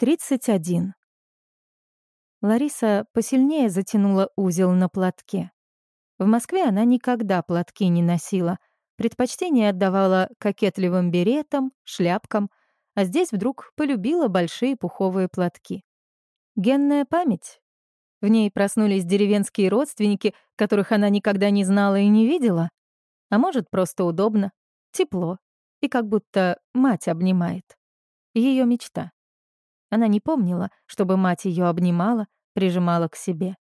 31. Лариса посильнее затянула узел на платке. В Москве она никогда платки не носила. Предпочтение отдавала кокетливым беретам, шляпкам, а здесь вдруг полюбила большие пуховые платки. Генная память? В ней проснулись деревенские родственники, которых она никогда не знала и не видела? А может, просто удобно, тепло и как будто мать обнимает. Ее мечта. Она не помнила, чтобы мать ее обнимала, прижимала к себе.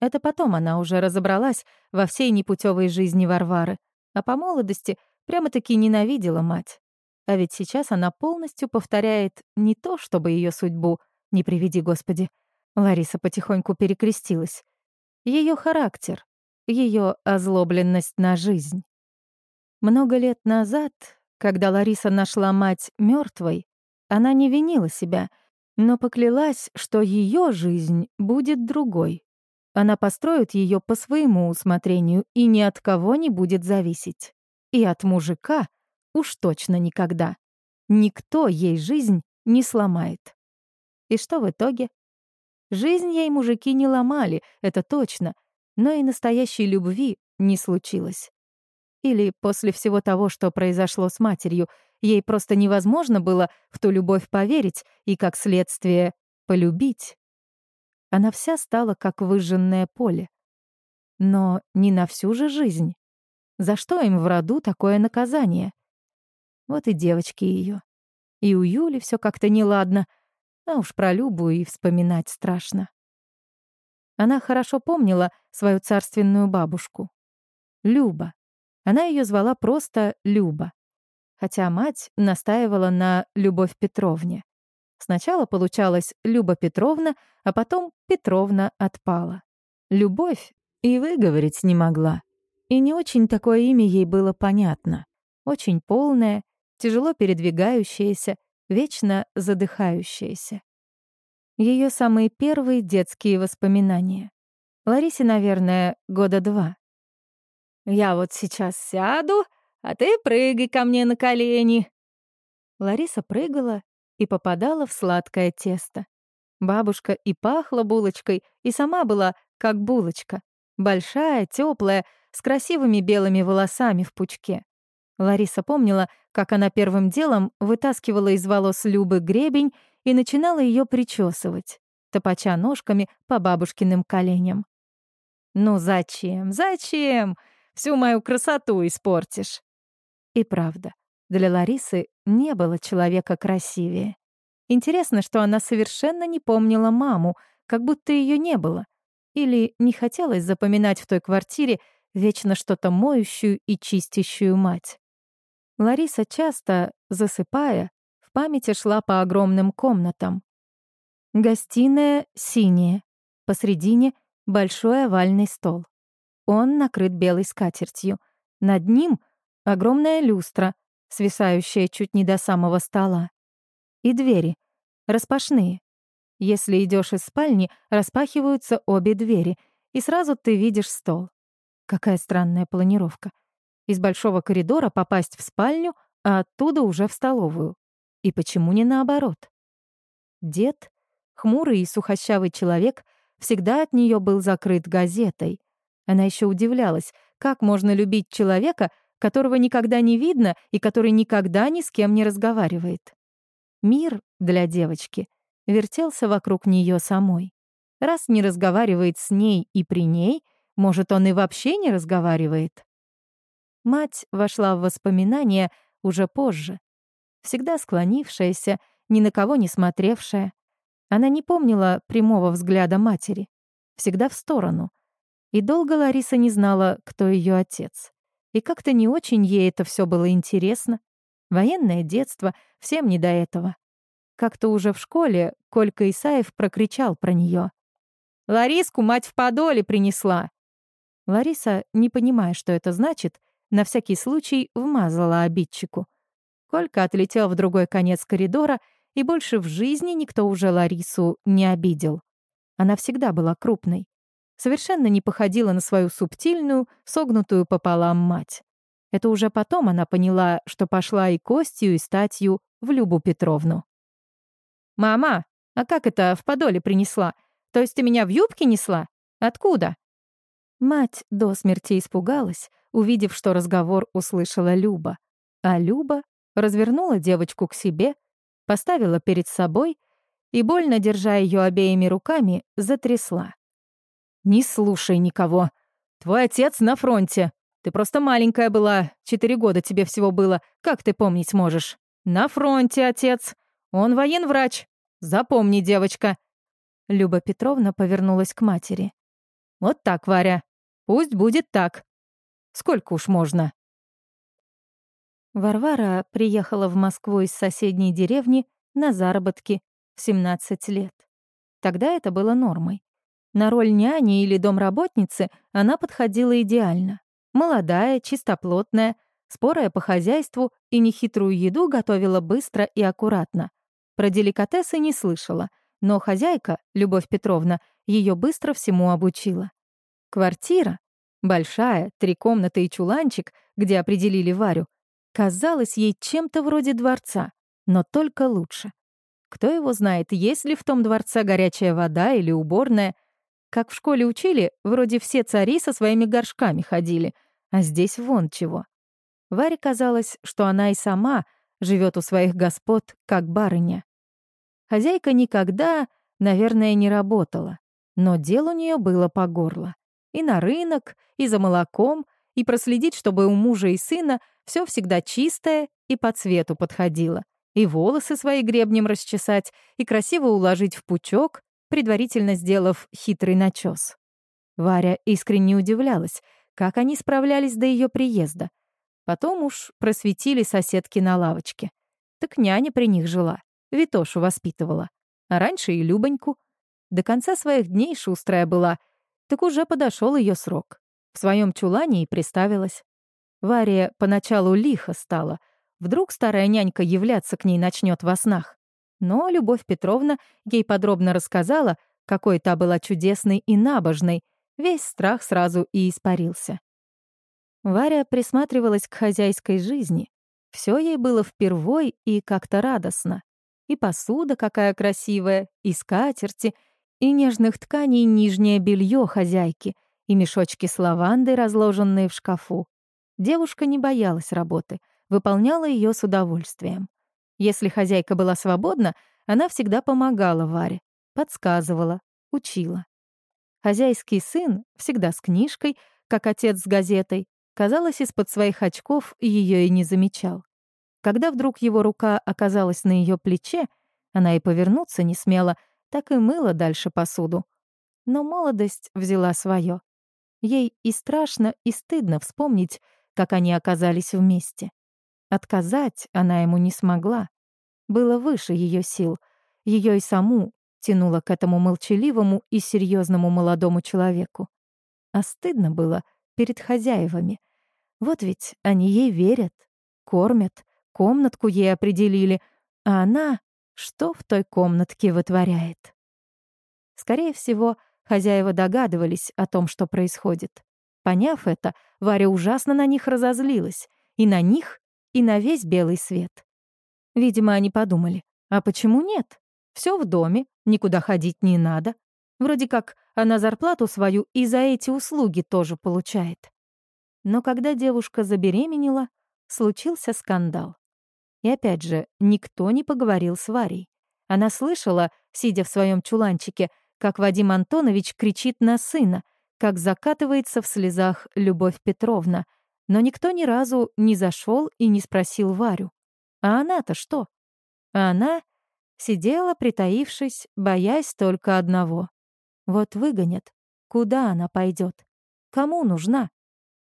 Это потом она уже разобралась во всей непутевой жизни Варвары, а по молодости прямо-таки ненавидела мать. А ведь сейчас она полностью повторяет не то, чтобы ее судьбу, не приведи Господи. Лариса потихоньку перекрестилась. Ее характер, ее озлобленность на жизнь. Много лет назад, когда Лариса нашла мать мертвой, она не винила себя — но поклялась, что ее жизнь будет другой. Она построит ее по своему усмотрению и ни от кого не будет зависеть. И от мужика уж точно никогда. Никто ей жизнь не сломает. И что в итоге? Жизнь ей мужики не ломали, это точно, но и настоящей любви не случилось. Или после всего того, что произошло с матерью, ей просто невозможно было в ту любовь поверить и, как следствие, полюбить. Она вся стала как выжженное поле. Но не на всю же жизнь. За что им в роду такое наказание? Вот и девочки ее. И у Юли все как-то неладно, а уж про Любу и вспоминать страшно. Она хорошо помнила свою царственную бабушку. Люба. Она ее звала просто Люба. Хотя мать настаивала на Любовь Петровне. Сначала получалось Люба Петровна, а потом Петровна отпала. Любовь и выговорить не могла. И не очень такое имя ей было понятно. Очень полное, тяжело передвигающееся, вечно задыхающееся. Ее самые первые детские воспоминания. Ларисе, наверное, года два. Я вот сейчас сяду, а ты прыгай ко мне на колени». Лариса прыгала и попадала в сладкое тесто. Бабушка и пахла булочкой, и сама была как булочка. Большая, теплая, с красивыми белыми волосами в пучке. Лариса помнила, как она первым делом вытаскивала из волос Любы гребень и начинала ее причесывать, топача ножками по бабушкиным коленям. «Ну зачем, зачем? Всю мою красоту испортишь». И правда, для Ларисы не было человека красивее. Интересно, что она совершенно не помнила маму, как будто ее не было. Или не хотелось запоминать в той квартире вечно что-то моющую и чистящую мать. Лариса часто, засыпая, в памяти шла по огромным комнатам. Гостиная синяя, посредине большой овальный стол. Он накрыт белой скатертью. Над ним огромная люстра, свисающая чуть не до самого стола. И двери, распашные. Если идешь из спальни, распахиваются обе двери, и сразу ты видишь стол. Какая странная планировка. Из большого коридора попасть в спальню, а оттуда уже в столовую. И почему не наоборот? Дед, хмурый и сухощавый человек, всегда от нее был закрыт газетой, она еще удивлялась, как можно любить человека, которого никогда не видно и который никогда ни с кем не разговаривает. Мир для девочки вертелся вокруг нее самой. Раз не разговаривает с ней и при ней, может, он и вообще не разговаривает? Мать вошла в воспоминания уже позже. Всегда склонившаяся, ни на кого не смотревшая. Она не помнила прямого взгляда матери. Всегда в сторону, и долго Лариса не знала, кто ее отец. И как-то не очень ей это все было интересно. Военное детство, всем не до этого. Как-то уже в школе Колька Исаев прокричал про нее. «Лариску мать в подоле принесла!» Лариса, не понимая, что это значит, на всякий случай вмазала обидчику. Колька отлетел в другой конец коридора, и больше в жизни никто уже Ларису не обидел. Она всегда была крупной совершенно не походила на свою субтильную, согнутую пополам мать. Это уже потом она поняла, что пошла и костью, и статью в Любу Петровну. «Мама, А как это в подоле принесла? То есть ты меня в юбке несла? Откуда?» Мать до смерти испугалась, увидев, что разговор услышала Люба. А Люба развернула девочку к себе, поставила перед собой и, больно держа ее обеими руками, затрясла. «Не слушай никого. Твой отец на фронте. Ты просто маленькая была, четыре года тебе всего было. Как ты помнить можешь? На фронте отец. Он военврач. Запомни, девочка». Люба Петровна повернулась к матери. «Вот так, Варя. Пусть будет так. Сколько уж можно?» Варвара приехала в Москву из соседней деревни на заработки в 17 лет. Тогда это было нормой. На роль няни или домработницы она подходила идеально. Молодая, чистоплотная, спорая по хозяйству и нехитрую еду готовила быстро и аккуратно. Про деликатесы не слышала, но хозяйка, Любовь Петровна, ее быстро всему обучила. Квартира, большая, три комнаты и чуланчик, где определили Варю, казалась ей чем-то вроде дворца, но только лучше. Кто его знает, есть ли в том дворце горячая вода или уборная. Как в школе учили, вроде все цари со своими горшками ходили, а здесь вон чего. Варе казалось, что она и сама живет у своих господ, как барыня. Хозяйка никогда, наверное, не работала, но дел у нее было по горло. И на рынок, и за молоком, и проследить, чтобы у мужа и сына все всегда чистое и по цвету подходило и волосы свои гребнем расчесать, и красиво уложить в пучок, предварительно сделав хитрый начес. Варя искренне удивлялась, как они справлялись до ее приезда. Потом уж просветили соседки на лавочке. Так няня при них жила, Витошу воспитывала. А раньше и Любоньку. До конца своих дней шустрая была, так уже подошел ее срок. В своем чулане и приставилась. Варя поначалу лихо стала, Вдруг старая нянька являться к ней начнет во снах. Но Любовь Петровна ей подробно рассказала, какой та была чудесной и набожной, весь страх сразу и испарился. Варя присматривалась к хозяйской жизни. Все ей было впервой и как-то радостно. И посуда какая красивая, и скатерти, и нежных тканей нижнее белье хозяйки, и мешочки с лавандой, разложенные в шкафу. Девушка не боялась работы — выполняла ее с удовольствием. Если хозяйка была свободна, она всегда помогала Варе, подсказывала, учила. Хозяйский сын, всегда с книжкой, как отец с газетой, казалось, из-под своих очков ее и не замечал. Когда вдруг его рука оказалась на ее плече, она и повернуться не смела, так и мыла дальше посуду. Но молодость взяла свое. Ей и страшно, и стыдно вспомнить, как они оказались вместе. Отказать она ему не смогла. Было выше ее сил. Ее и саму тянуло к этому молчаливому и серьезному молодому человеку. А стыдно было перед хозяевами. Вот ведь они ей верят, кормят, комнатку ей определили, а она что в той комнатке вытворяет? Скорее всего, хозяева догадывались о том, что происходит. Поняв это, Варя ужасно на них разозлилась. И на них, и на весь белый свет. Видимо, они подумали, а почему нет? Все в доме, никуда ходить не надо. Вроде как она зарплату свою и за эти услуги тоже получает. Но когда девушка забеременела, случился скандал. И опять же, никто не поговорил с Варей. Она слышала, сидя в своем чуланчике, как Вадим Антонович кричит на сына, как закатывается в слезах Любовь Петровна — но никто ни разу не зашел и не спросил Варю. А она-то что? А она сидела, притаившись, боясь только одного. Вот выгонят. Куда она пойдет? Кому нужна?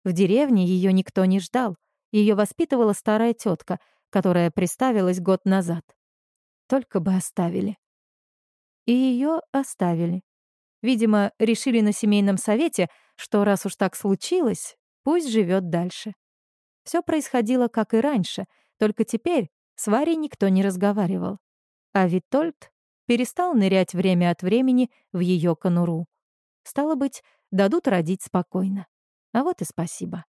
В деревне ее никто не ждал. Ее воспитывала старая тетка, которая приставилась год назад. Только бы оставили. И ее оставили. Видимо, решили на семейном совете, что раз уж так случилось, Пусть живет дальше. Все происходило, как и раньше, только теперь с Варей никто не разговаривал. А Витольд перестал нырять время от времени в ее конуру. Стало быть, дадут родить спокойно. А вот и спасибо.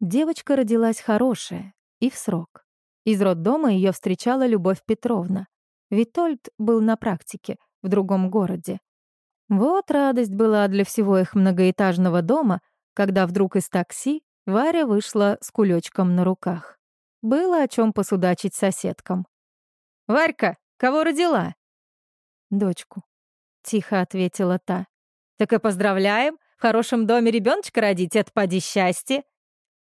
Девочка родилась хорошая и в срок. Из роддома ее встречала Любовь Петровна. Витольд был на практике, в другом городе. Вот радость была для всего их многоэтажного дома, когда вдруг из такси Варя вышла с кулечком на руках. Было о чем посудачить соседкам. «Варька, кого родила?» «Дочку», — тихо ответила та. «Так и поздравляем! В хорошем доме ребеночка родить — это поди счастье!»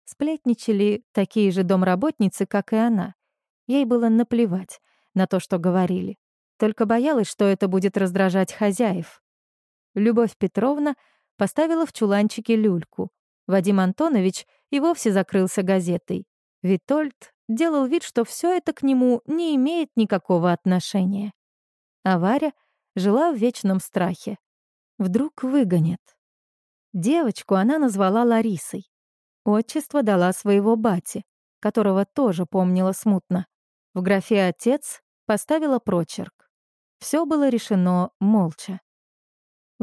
Сплетничали такие же домработницы, как и она. Ей было наплевать на то, что говорили. Только боялась, что это будет раздражать хозяев. Любовь Петровна поставила в чуланчике люльку. Вадим Антонович и вовсе закрылся газетой. Витольд делал вид, что все это к нему не имеет никакого отношения. А Варя жила в вечном страхе. Вдруг выгонят. Девочку она назвала Ларисой. Отчество дала своего бати, которого тоже помнила смутно. В графе «Отец» поставила прочерк. Все было решено молча.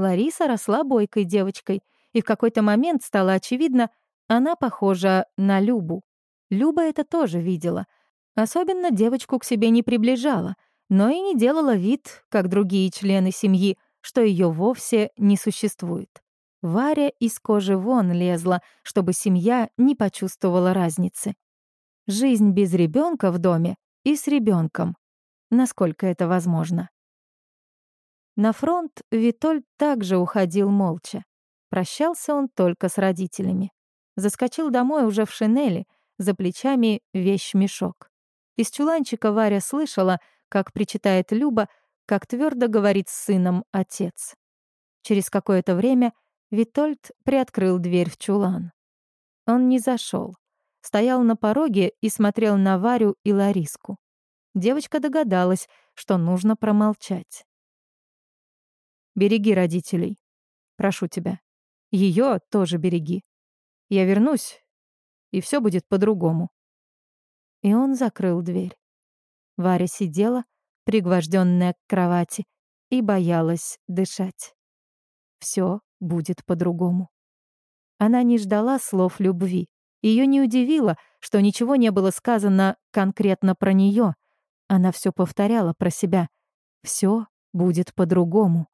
Лариса росла бойкой девочкой, и в какой-то момент стало очевидно, она похожа на Любу. Люба это тоже видела. Особенно девочку к себе не приближала, но и не делала вид, как другие члены семьи, что ее вовсе не существует. Варя из кожи вон лезла, чтобы семья не почувствовала разницы. Жизнь без ребенка в доме и с ребенком. Насколько это возможно? На фронт Витольд также уходил молча. Прощался он только с родителями. Заскочил домой уже в шинели, за плечами вещь-мешок. Из чуланчика Варя слышала, как причитает Люба, как твердо говорит с сыном отец. Через какое-то время Витольд приоткрыл дверь в чулан. Он не зашел, стоял на пороге и смотрел на Варю и Лариску. Девочка догадалась, что нужно промолчать. Береги родителей. Прошу тебя. Ее тоже береги. Я вернусь, и все будет по-другому. И он закрыл дверь. Варя сидела, пригвожденная к кровати, и боялась дышать. Все будет по-другому. Она не ждала слов любви. Ее не удивило, что ничего не было сказано конкретно про нее. Она все повторяла про себя. Все будет по-другому.